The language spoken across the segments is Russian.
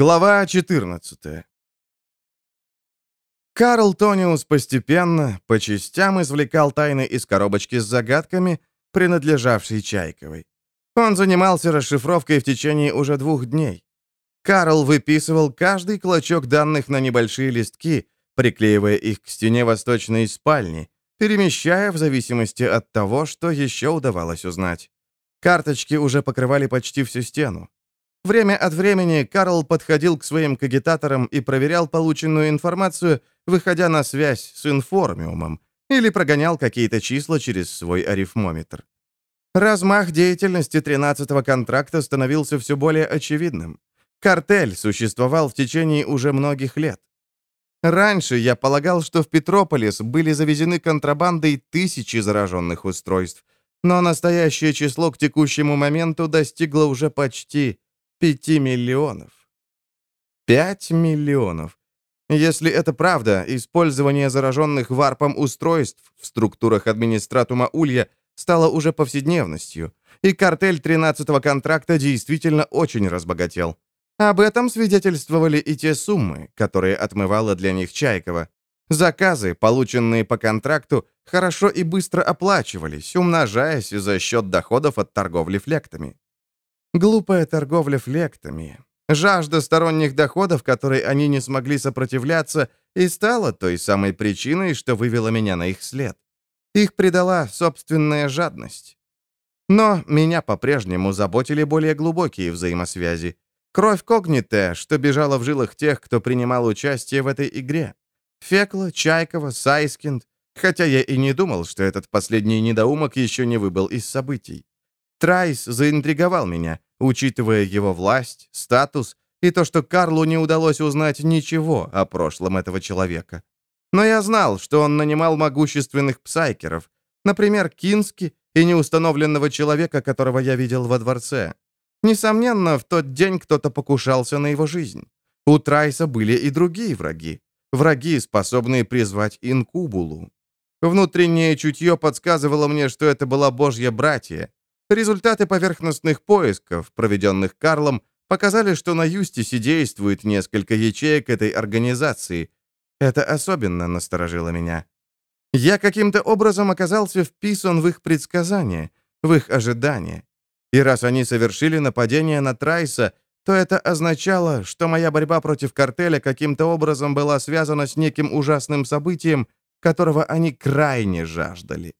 Глава 14 Карл Тониус постепенно, по частям извлекал тайны из коробочки с загадками, принадлежавшей Чайковой. Он занимался расшифровкой в течение уже двух дней. Карл выписывал каждый клочок данных на небольшие листки, приклеивая их к стене восточной спальни, перемещая в зависимости от того, что еще удавалось узнать. Карточки уже покрывали почти всю стену. Время от времени Карл подходил к своим кагитаторам и проверял полученную информацию, выходя на связь с информиумом, или прогонял какие-то числа через свой арифмометр. Размах деятельности 13-го контракта становился все более очевидным. Картель существовал в течение уже многих лет. Раньше я полагал, что в Петрополис были завезены контрабандой тысячи зараженных устройств, но настоящее число к текущему моменту достигло уже почти Пяти миллионов. Пять миллионов. Если это правда, использование зараженных варпом устройств в структурах администратума Улья стало уже повседневностью, и картель 13-го контракта действительно очень разбогател. Об этом свидетельствовали и те суммы, которые отмывала для них Чайкова. Заказы, полученные по контракту, хорошо и быстро оплачивались, умножаясь за счет доходов от торговли флектами. Глупая торговля флектами. Жажда сторонних доходов, которой они не смогли сопротивляться, и стала той самой причиной, что вывела меня на их след. Их предала собственная жадность. Но меня по-прежнему заботили более глубокие взаимосвязи. Кровь Когните, что бежала в жилах тех, кто принимал участие в этой игре. Фекла, Чайкова, Сайскинд, хотя я и не думал, что этот последний недоумок еще не выбыл из событий. Трайс заинтриговал меня, учитывая его власть, статус и то, что Карлу не удалось узнать ничего о прошлом этого человека. Но я знал, что он нанимал могущественных псайкеров, например, Кински и неустановленного человека, которого я видел во дворце. Несомненно, в тот день кто-то покушался на его жизнь. У Трайса были и другие враги. Враги, способные призвать инкубулу. Внутреннее чутье подсказывало мне, что это была божья братья, Результаты поверхностных поисков, проведенных Карлом, показали, что на Юстисе действует несколько ячеек этой организации. Это особенно насторожило меня. Я каким-то образом оказался вписан в их предсказания, в их ожидания. И раз они совершили нападение на Трайса, то это означало, что моя борьба против картеля каким-то образом была связана с неким ужасным событием, которого они крайне жаждали.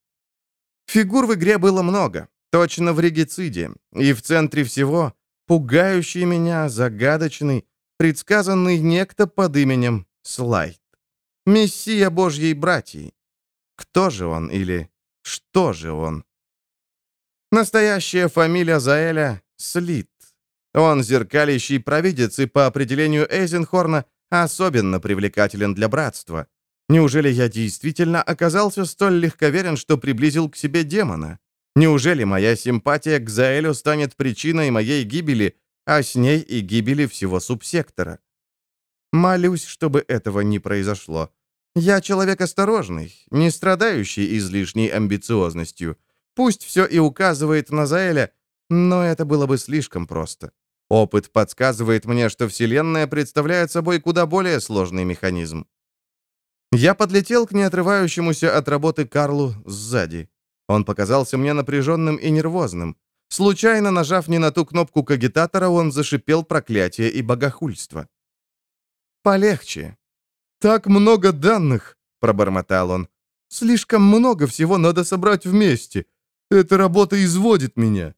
Фигур в игре было много, Точно в регициде. И в центре всего пугающий меня, загадочный, предсказанный некто под именем Слайд. Мессия Божьей братьей. Кто же он или что же он? Настоящая фамилия Заэля — Слит. Он зеркалящий провидец и по определению Эйзенхорна особенно привлекателен для братства. Неужели я действительно оказался столь легковерен, что приблизил к себе демона? Неужели моя симпатия к Заэлю станет причиной моей гибели, а с ней и гибели всего субсектора? Молюсь, чтобы этого не произошло. Я человек осторожный, не страдающий излишней амбициозностью. Пусть все и указывает на Заэля, но это было бы слишком просто. Опыт подсказывает мне, что Вселенная представляет собой куда более сложный механизм. Я подлетел к неотрывающемуся от работы Карлу сзади. Он показался мне напряженным и нервозным. Случайно нажав не на ту кнопку кагитатора, он зашипел проклятие и богохульство. «Полегче». «Так много данных», — пробормотал он. «Слишком много всего надо собрать вместе. Эта работа изводит меня».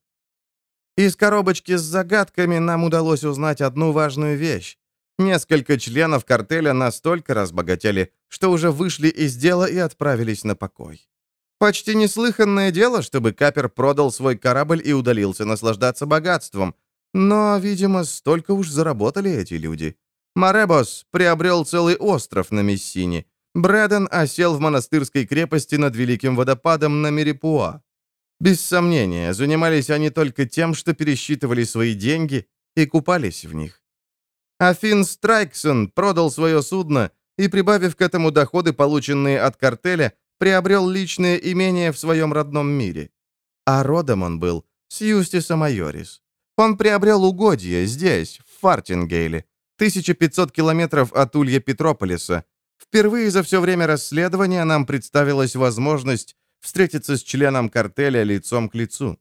Из коробочки с загадками нам удалось узнать одну важную вещь. Несколько членов картеля настолько разбогатели, что уже вышли из дела и отправились на покой. Почти неслыханное дело, чтобы Капер продал свой корабль и удалился наслаждаться богатством. Но, видимо, столько уж заработали эти люди. Маребос приобрел целый остров на Мессине. Брэден осел в монастырской крепости над Великим водопадом на Мерипуа. Без сомнения, занимались они только тем, что пересчитывали свои деньги и купались в них. Афин Страйксон продал свое судно и, прибавив к этому доходы, полученные от картеля, приобрел личное имение в своем родном мире. А родом он был с Юстиса Майорис. Он приобрел угодья здесь, в Фартингейле. 1500 километров от Улья Петрополиса. Впервые за все время расследования нам представилась возможность встретиться с членом картеля лицом к лицу.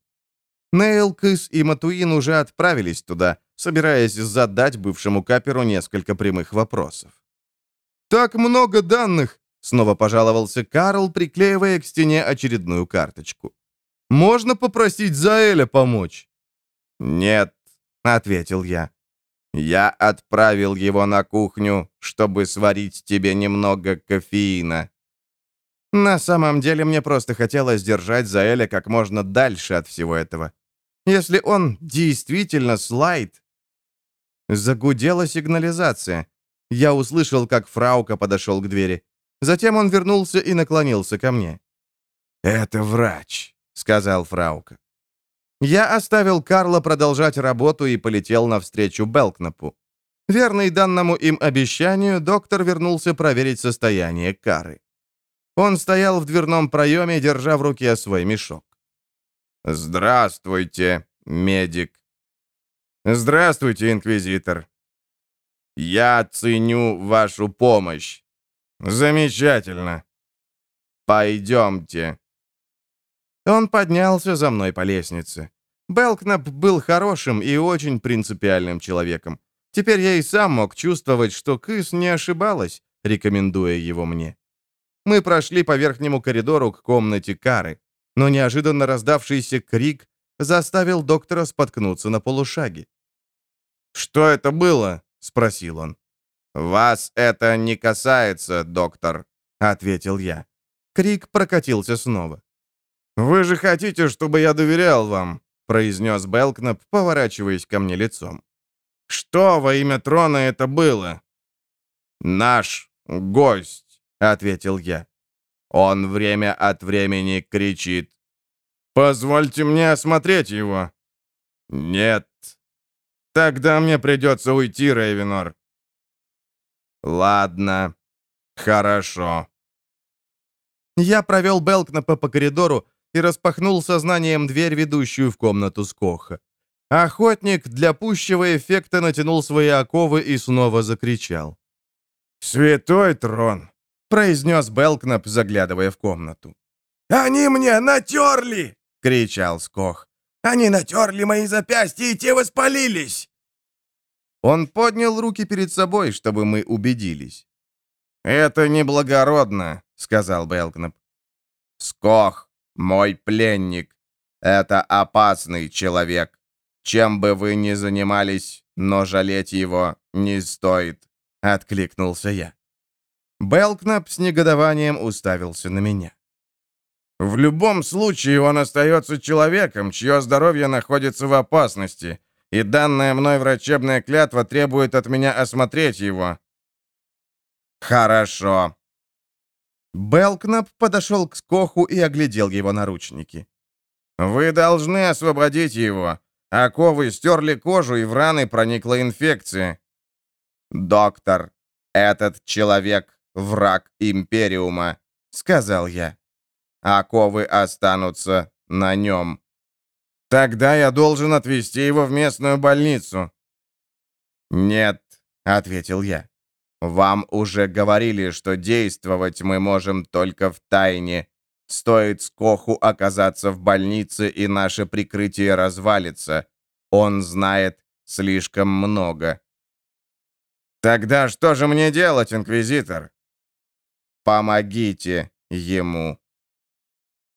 Нейл, Кыс и Матуин уже отправились туда, собираясь задать бывшему каперу несколько прямых вопросов. «Так много данных!» — снова пожаловался Карл, приклеивая к стене очередную карточку. «Можно попросить Заэля помочь?» «Нет», — ответил я. «Я отправил его на кухню, чтобы сварить тебе немного кофеина». На самом деле мне просто хотелось держать Заэля как можно дальше от всего этого. Если он действительно слайд... Загудела сигнализация. Я услышал, как Фраука подошел к двери. Затем он вернулся и наклонился ко мне. «Это врач», — сказал Фраука. Я оставил Карла продолжать работу и полетел навстречу Белкнапу. Верный данному им обещанию, доктор вернулся проверить состояние Кары. Он стоял в дверном проеме, держа в руке свой мешок. «Здравствуйте, медик». «Здравствуйте, инквизитор». «Я ценю вашу помощь». «Замечательно». «Пойдемте». Он поднялся за мной по лестнице. Белкнап был хорошим и очень принципиальным человеком. Теперь я и сам мог чувствовать, что Кыс не ошибалась, рекомендуя его мне. Мы прошли по верхнему коридору к комнате Кары но неожиданно раздавшийся крик заставил доктора споткнуться на полушаге. «Что это было?» — спросил он. «Вас это не касается, доктор», — ответил я. Крик прокатился снова. «Вы же хотите, чтобы я доверял вам?» — произнес Белкнап, поворачиваясь ко мне лицом. «Что во имя трона это было?» «Наш гость», — ответил я. Он время от времени кричит. «Позвольте мне осмотреть его». «Нет». «Тогда мне придется уйти, Рейвенор». «Ладно. Хорошо». Я провел Белкнапа по коридору и распахнул сознанием дверь, ведущую в комнату Скоха. Охотник для пущего эффекта натянул свои оковы и снова закричал. «Святой трон! произнес Белкнап, заглядывая в комнату. «Они мне натерли!» — кричал Скох. «Они натерли мои запястья, и те воспалились!» Он поднял руки перед собой, чтобы мы убедились. «Это неблагородно», — сказал Белкнап. «Скох, мой пленник, это опасный человек. Чем бы вы ни занимались, но жалеть его не стоит», — откликнулся я. Белкнап с негодованием уставился на меня. «В любом случае он остается человеком, чье здоровье находится в опасности, и данная мной врачебная клятва требует от меня осмотреть его». «Хорошо». Белкнап подошел к Скоху и оглядел его наручники. «Вы должны освободить его. Оковы стерли кожу, и в раны проникла инфекция». «Доктор, этот человек враг Империума», — сказал я. «Оковы останутся на нем». «Тогда я должен отвезти его в местную больницу». «Нет», — ответил я. «Вам уже говорили, что действовать мы можем только в тайне. Стоит Скоху оказаться в больнице, и наше прикрытие развалится. Он знает слишком много». «Тогда что же мне делать, Инквизитор?» Помогите ему!»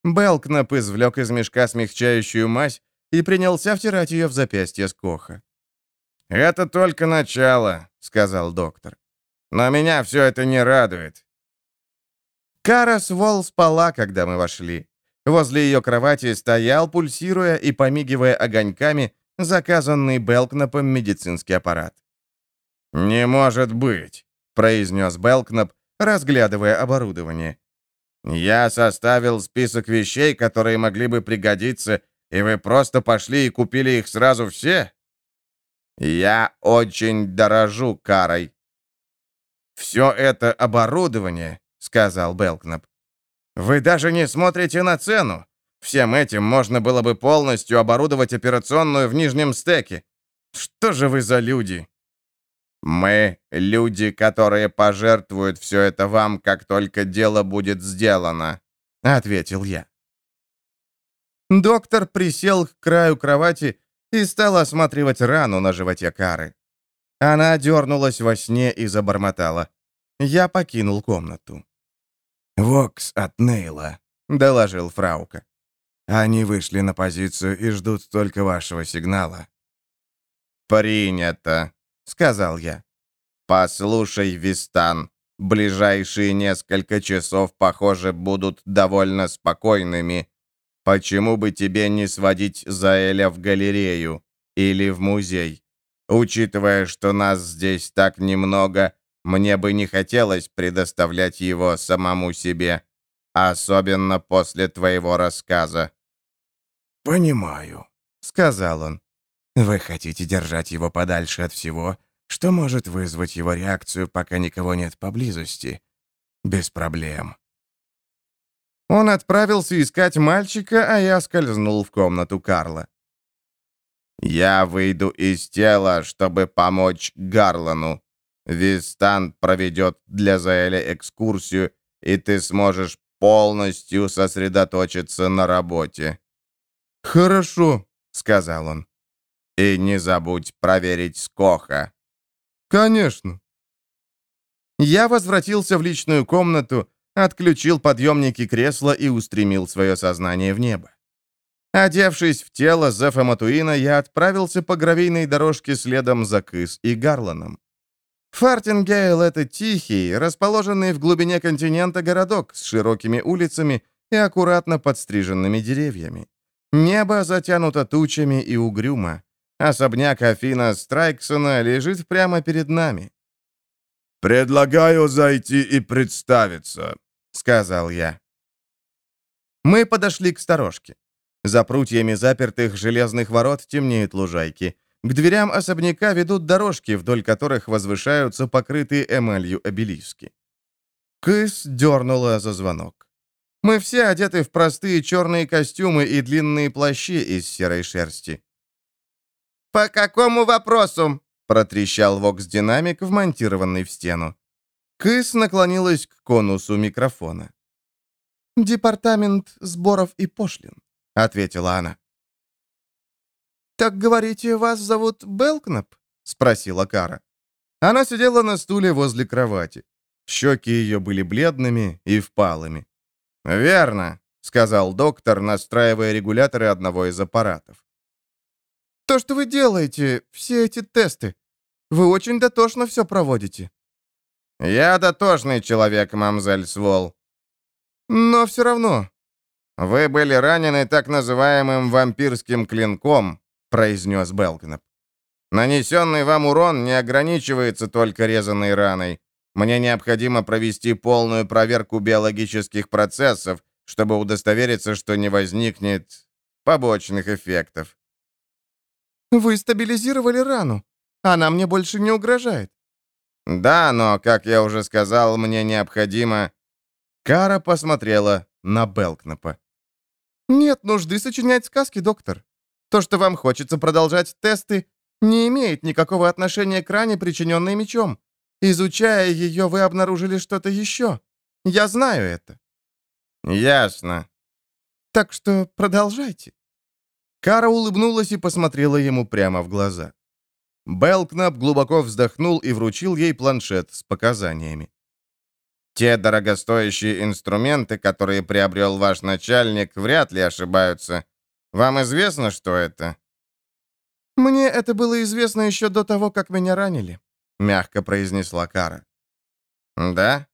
Белкнап извлек из мешка смягчающую мазь и принялся втирать ее в запястье Скоха. «Это только начало», — сказал доктор. «Но меня все это не радует». Карас Волл спала, когда мы вошли. Возле ее кровати стоял, пульсируя и помигивая огоньками, заказанный Белкнапом медицинский аппарат. «Не может быть», — произнес Белкнап, разглядывая оборудование. «Я составил список вещей, которые могли бы пригодиться, и вы просто пошли и купили их сразу все?» «Я очень дорожу карой». «Все это оборудование», — сказал Белкнап. «Вы даже не смотрите на цену. Всем этим можно было бы полностью оборудовать операционную в нижнем стеке. Что же вы за люди?» Мы — люди, которые пожертвуют все это вам, как только дело будет сделано», — ответил я. Доктор присел к краю кровати и стал осматривать рану на животе Кары. Она дернулась во сне и забормотала. Я покинул комнату. «Вокс от Нейла», — доложил Фраука. «Они вышли на позицию и ждут только вашего сигнала». «Принято», — сказал я. «Послушай, Вистан, ближайшие несколько часов, похоже, будут довольно спокойными. Почему бы тебе не сводить Заэля в галерею или в музей? Учитывая, что нас здесь так немного, мне бы не хотелось предоставлять его самому себе, особенно после твоего рассказа». «Понимаю», — сказал он. «Вы хотите держать его подальше от всего, что может вызвать его реакцию, пока никого нет поблизости. Без проблем». Он отправился искать мальчика, а я скользнул в комнату Карла. «Я выйду из тела, чтобы помочь Гарлану. Вистан проведет для Заэля экскурсию, и ты сможешь полностью сосредоточиться на работе». «Хорошо», — сказал он. «И не забудь проверить Скоха». «Конечно». Я возвратился в личную комнату, отключил подъемники кресла и устремил свое сознание в небо. Одевшись в тело Зефа Матуина, я отправился по гравийной дорожке следом за Кыс и Гарланом. Фартингейл — это тихий, расположенный в глубине континента городок с широкими улицами и аккуратно подстриженными деревьями. Небо затянуто тучами и угрюмо. Особняк Афина Страйксона лежит прямо перед нами. «Предлагаю зайти и представиться», — сказал я. Мы подошли к сторожке. За прутьями запертых железных ворот темнеют лужайки. К дверям особняка ведут дорожки, вдоль которых возвышаются покрытые эмалью обелиски. Кыс дернула за звонок. Мы все одеты в простые черные костюмы и длинные плащи из серой шерсти. «По какому вопросу?» — протрещал вокс-динамик, вмонтированный в стену. Кыс наклонилась к конусу микрофона. «Департамент сборов и пошлин», — ответила она. «Так, говорите, вас зовут Белкнап?» — спросила Кара. Она сидела на стуле возле кровати. Щеки ее были бледными и впалыми. «Верно», — сказал доктор, настраивая регуляторы одного из аппаратов. «То, что вы делаете, все эти тесты, вы очень дотошно все проводите». «Я дотошный человек, мамзель Свол». «Но все равно». «Вы были ранены так называемым вампирским клинком», — произнес Белкнап. «Нанесенный вам урон не ограничивается только резаной раной. Мне необходимо провести полную проверку биологических процессов, чтобы удостовериться, что не возникнет побочных эффектов». «Вы стабилизировали рану. Она мне больше не угрожает». «Да, но, как я уже сказал, мне необходимо...» Кара посмотрела на Белкнапа. «Нет нужды сочинять сказки, доктор. То, что вам хочется продолжать тесты, не имеет никакого отношения к ране, причиненной мечом. Изучая ее, вы обнаружили что-то еще. Я знаю это». «Ясно». «Так что продолжайте». Кара улыбнулась и посмотрела ему прямо в глаза. Белкнап глубоко вздохнул и вручил ей планшет с показаниями. «Те дорогостоящие инструменты, которые приобрел ваш начальник, вряд ли ошибаются. Вам известно, что это?» «Мне это было известно еще до того, как меня ранили», — мягко произнесла Кара. «Да?»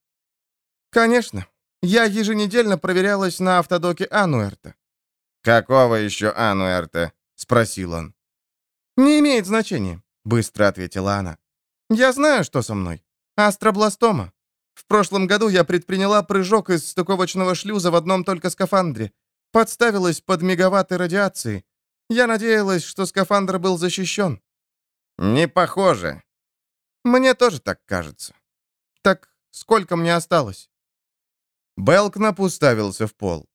«Конечно. Я еженедельно проверялась на автодоке Ануэрта». «Какого еще Ануэрта?» — спросил он. «Не имеет значения быстро ответила она. «Я знаю, что со мной. Астробластома. В прошлом году я предприняла прыжок из стыковочного шлюза в одном только скафандре. Подставилась под мегаватты радиации. Я надеялась, что скафандр был защищен». «Не похоже». «Мне тоже так кажется. Так сколько мне осталось?» Белкнап уставился в пол.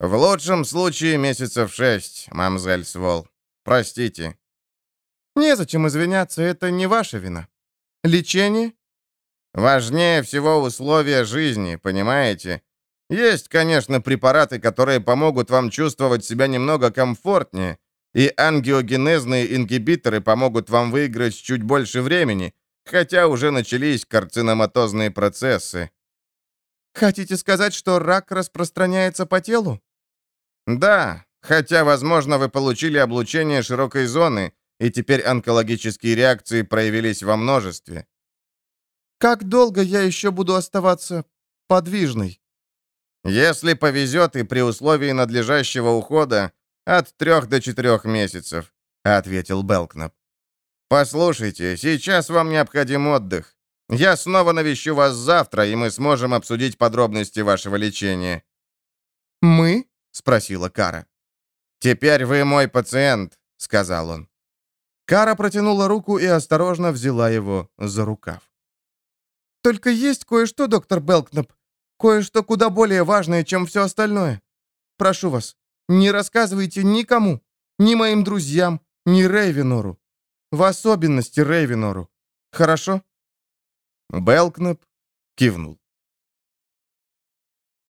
«В лучшем случае месяцев шесть, мамзель Свол. Простите». «Незачем извиняться, это не ваша вина». Лечение? Важнее всего условия жизни, понимаете? Есть, конечно, препараты, которые помогут вам чувствовать себя немного комфортнее, и ангиогенезные ингибиторы помогут вам выиграть чуть больше времени, хотя уже начались карциноматозные процессы. Хотите сказать, что рак распространяется по телу? Да, хотя, возможно, вы получили облучение широкой зоны, и теперь онкологические реакции проявились во множестве. Как долго я еще буду оставаться подвижной? Если повезет и при условии надлежащего ухода, от трех до четырех месяцев, ответил Белкнап. Послушайте, сейчас вам необходим отдых. Я снова навещу вас завтра, и мы сможем обсудить подробности вашего лечения. Мы? Спросила Кара. Теперь вы мой пациент, сказал он. Кара протянула руку и осторожно взяла его за рукав. «Только есть кое-что, доктор Белкнап. Кое-что куда более важное, чем все остальное. Прошу вас, не рассказывайте никому, ни моим друзьям, ни Рейвенору. В особенности Рейвенору. Хорошо?» Белкнап кивнул.